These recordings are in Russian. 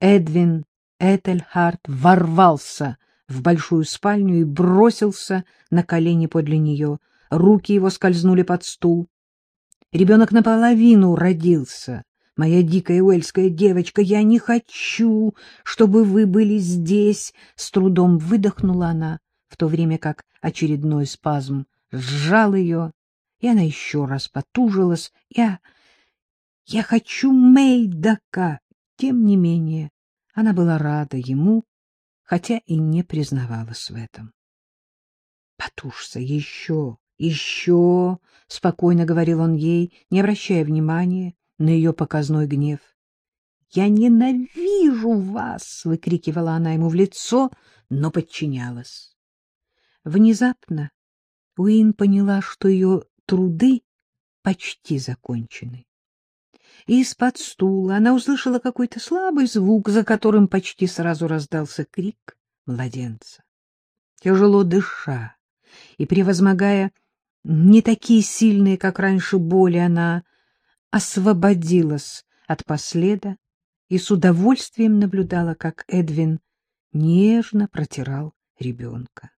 Эдвин Этельхарт ворвался в большую спальню и бросился на колени подле нее. Руки его скользнули под стул. Ребенок наполовину родился. Моя дикая уэльская девочка, я не хочу, чтобы вы были здесь. С трудом выдохнула она, в то время как очередной спазм сжал ее, и она еще раз потужилась. Я... я хочу Мейдака. Тем не менее, она была рада ему, хотя и не признавалась в этом. — Потушься еще, еще, — спокойно говорил он ей, не обращая внимания на ее показной гнев. — Я ненавижу вас! — выкрикивала она ему в лицо, но подчинялась. Внезапно Уин поняла, что ее труды почти закончены. Из-под стула она услышала какой-то слабый звук, за которым почти сразу раздался крик младенца. Тяжело дыша и превозмогая не такие сильные, как раньше, боли, она освободилась от последа и с удовольствием наблюдала, как Эдвин нежно протирал ребенка.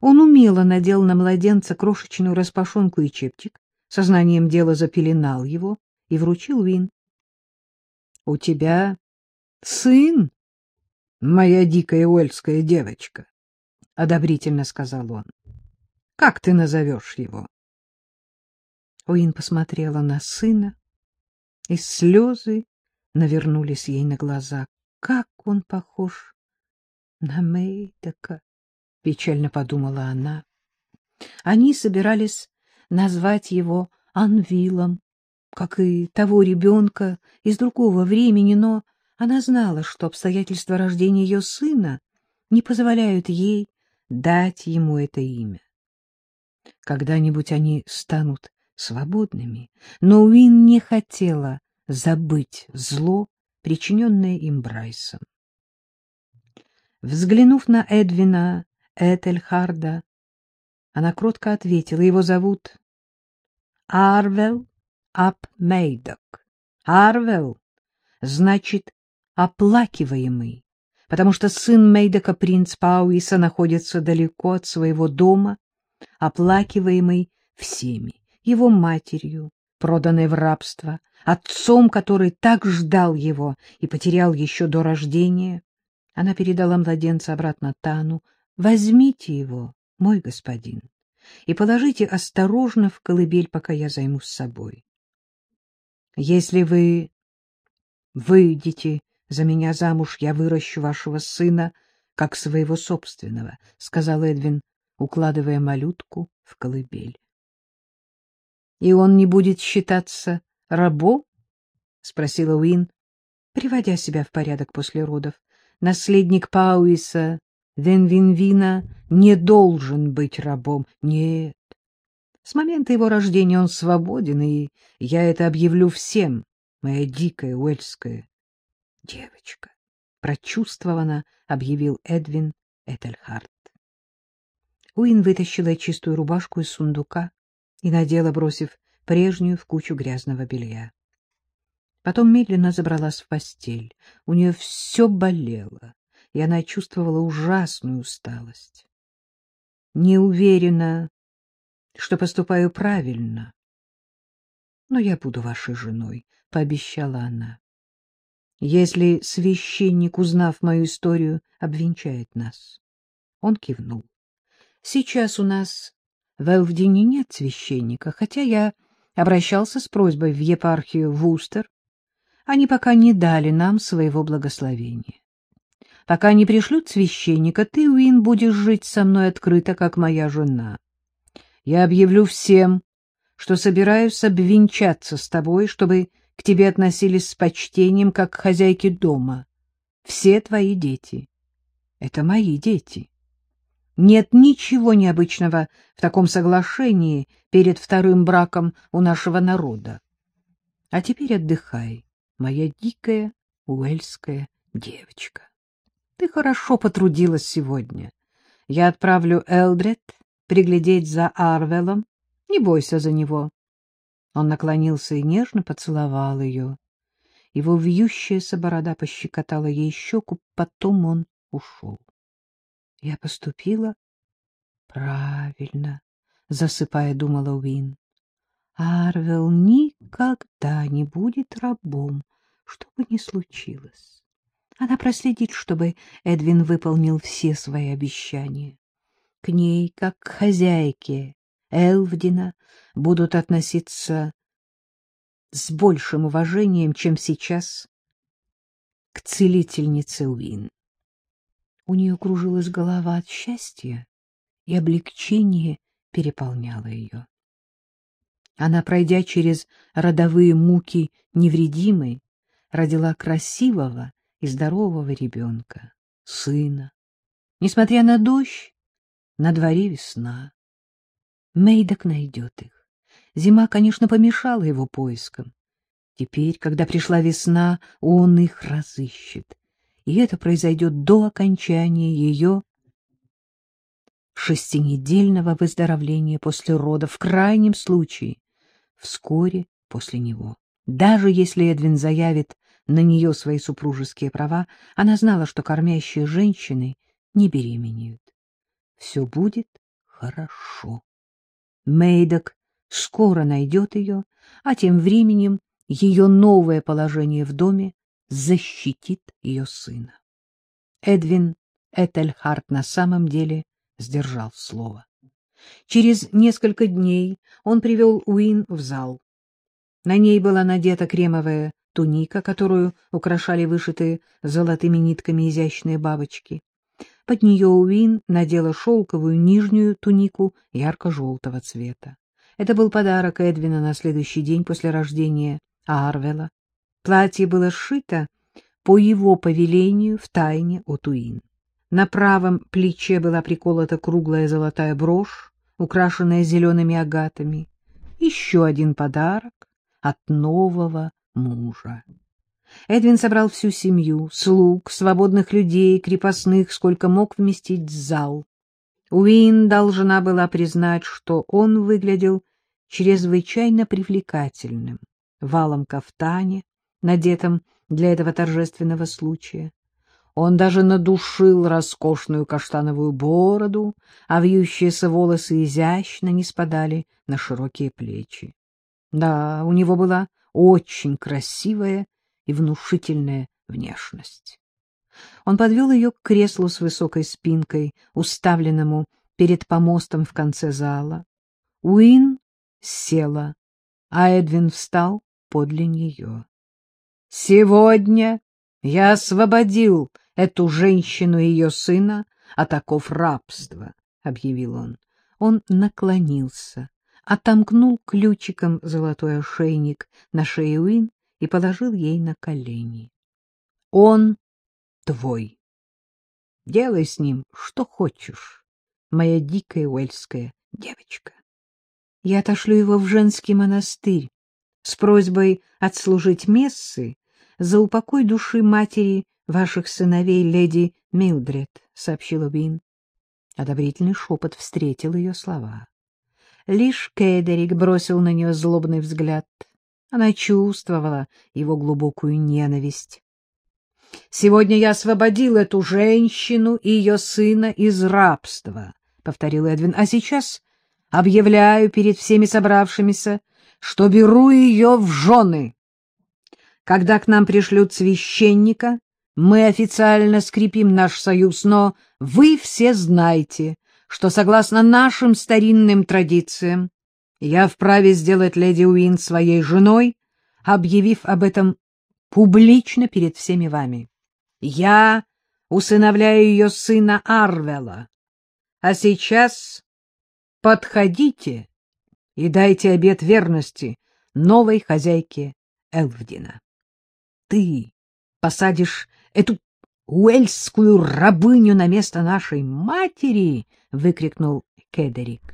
Он умело надел на младенца крошечную распашонку и чепчик, сознанием дела запеленал его и вручил Вин. — У тебя сын, моя дикая уэльская девочка, — одобрительно сказал он. — Как ты назовешь его? Уин посмотрела на сына, и слезы навернулись ей на глаза. Как он похож на Мейдака! — печально подумала она. Они собирались назвать его Анвилом, как и того ребенка из другого времени, но она знала, что обстоятельства рождения ее сына не позволяют ей дать ему это имя. Когда-нибудь они станут свободными, но Уин не хотела забыть зло, причиненное им Брайсом. Взглянув на Эдвина Этельхарда, она кротко ответила, его зовут Арвел Апмейдок. Арвел значит оплакиваемый, потому что сын Мейдока, принц Пауиса, находится далеко от своего дома, оплакиваемый всеми, его матерью, проданной в рабство, отцом, который так ждал его и потерял еще до рождения. Она передала младенца обратно Тану. «Возьмите его, мой господин, и положите осторожно в колыбель, пока я займусь собой. Если вы выйдете за меня замуж, я выращу вашего сына, как своего собственного, — сказал Эдвин, укладывая малютку в колыбель. — И он не будет считаться рабом? — спросила Уин, приводя себя в порядок после родов. Наследник Пауиса Венвинвина не должен быть рабом. Нет, с момента его рождения он свободен, и я это объявлю всем, моя дикая уэльская девочка. Прочувствованно объявил Эдвин Этельхарт. Уин вытащила чистую рубашку из сундука и надела, бросив прежнюю в кучу грязного белья. Потом медленно забралась в постель. У нее все болело, и она чувствовала ужасную усталость. Не уверена, что поступаю правильно. Но я буду вашей женой, — пообещала она. Если священник, узнав мою историю, обвенчает нас. Он кивнул. Сейчас у нас в Элвдине нет священника, хотя я обращался с просьбой в епархию Вустер. Они пока не дали нам своего благословения. Пока не пришлют священника, ты, Уин, будешь жить со мной открыто, как моя жена. Я объявлю всем, что собираюсь обвенчаться с тобой, чтобы к тебе относились с почтением, как к хозяйке дома. Все твои дети — это мои дети. Нет ничего необычного в таком соглашении перед вторым браком у нашего народа. А теперь отдыхай, моя дикая уэльская девочка. Ты хорошо потрудилась сегодня. Я отправлю Элдред приглядеть за Арвелом. Не бойся за него. Он наклонился и нежно поцеловал ее. Его вьющаяся борода пощекотала ей щеку, потом он ушел. Я поступила правильно, засыпая, думала Уин. Арвел никогда не будет рабом, что бы ни случилось. Она проследит, чтобы Эдвин выполнил все свои обещания. К ней, как к хозяйке Элвдина, будут относиться с большим уважением, чем сейчас к целительнице Уин. У нее кружилась голова от счастья, и облегчение переполняло ее. Она, пройдя через родовые муки невредимой, родила красивого и здорового ребенка, сына. Несмотря на дождь, на дворе весна. Мейдок найдет их. Зима, конечно, помешала его поискам. Теперь, когда пришла весна, он их разыщет. И это произойдет до окончания ее шестинедельного выздоровления после родов, в крайнем случае, вскоре после него. Даже если Эдвин заявит на нее свои супружеские права, она знала, что кормящие женщины не беременеют. Все будет хорошо. Мейдок скоро найдет ее, а тем временем ее новое положение в доме защитит ее сына. Эдвин Этельхарт на самом деле сдержал слово. Через несколько дней он привел Уин в зал. На ней была надета кремовая туника, которую украшали вышитые золотыми нитками изящные бабочки. Под нее Уин надела шелковую нижнюю тунику ярко-желтого цвета. Это был подарок Эдвина на следующий день после рождения Арвела. Платье было сшито по его повелению в тайне от Уин. На правом плече была приколота круглая золотая брошь, украшенная зелеными агатами. Еще один подарок от нового мужа. Эдвин собрал всю семью, слуг, свободных людей, крепостных, сколько мог вместить зал. Уин должна была признать, что он выглядел чрезвычайно привлекательным, валом кафтане, надетом для этого торжественного случая. Он даже надушил роскошную каштановую бороду, а вьющиеся волосы изящно не спадали на широкие плечи. Да, у него была очень красивая и внушительная внешность. Он подвел ее к креслу с высокой спинкой, уставленному перед помостом в конце зала. Уин села, а Эдвин встал подле нее. — Сегодня я освободил эту женщину и ее сына от оков рабства, — объявил он. Он наклонился, отомкнул ключиком золотой ошейник на шее Уин и положил ей на колени. — Он твой. Делай с ним что хочешь, моя дикая уэльская девочка. Я отошлю его в женский монастырь с просьбой отслужить мессы за упокой души матери ваших сыновей, леди Милдред, — сообщила Вин. Одобрительный шепот встретил ее слова. Лишь Кедерик бросил на нее злобный взгляд. Она чувствовала его глубокую ненависть. «Сегодня я освободил эту женщину и ее сына из рабства», — повторил Эдвин. «А сейчас объявляю перед всеми собравшимися, что беру ее в жены. Когда к нам пришлют священника, мы официально скрепим наш союз, но вы все знаете, что, согласно нашим старинным традициям, я вправе сделать леди Уин своей женой, объявив об этом публично перед всеми вами. Я усыновляю ее сына Арвела. А сейчас подходите и дайте обет верности новой хозяйке Элвдина. Ты посадишь эту уэльскую рабыню на место нашей матери, — выкрикнул Кедерик. —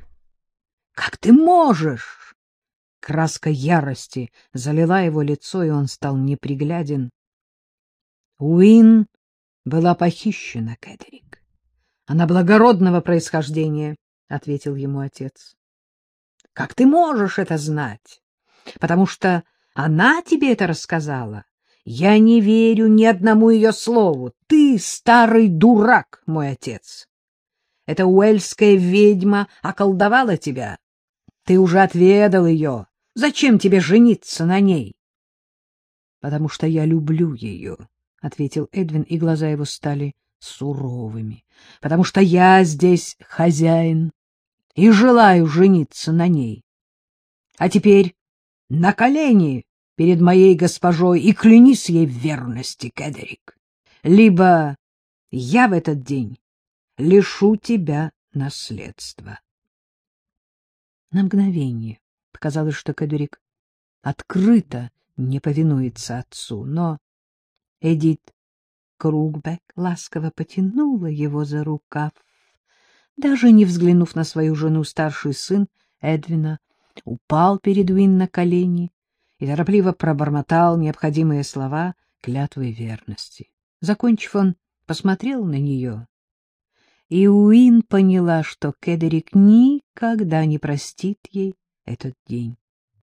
Как ты можешь? Краска ярости залила его лицо, и он стал непригляден. Уин была похищена, Кедерик. Она благородного происхождения, — ответил ему отец. — Как ты можешь это знать? Потому что она тебе это рассказала Я не верю ни одному ее слову. Ты старый дурак, мой отец. Эта уэльская ведьма околдовала тебя. Ты уже отведал ее. Зачем тебе жениться на ней? — Потому что я люблю ее, — ответил Эдвин, и глаза его стали суровыми. — Потому что я здесь хозяин и желаю жениться на ней. А теперь на колени перед моей госпожой и клянись ей в верности, Кедерик. Либо я в этот день лишу тебя наследства. На мгновение показалось, что Кедерик открыто не повинуется отцу, но Эдит Кругбек ласково потянула его за рукав. Даже не взглянув на свою жену, старший сын Эдвина упал перед Уин на колени и торопливо пробормотал необходимые слова клятвы верности. Закончив, он посмотрел на нее, и Уин поняла, что Кедерик никогда не простит ей этот день.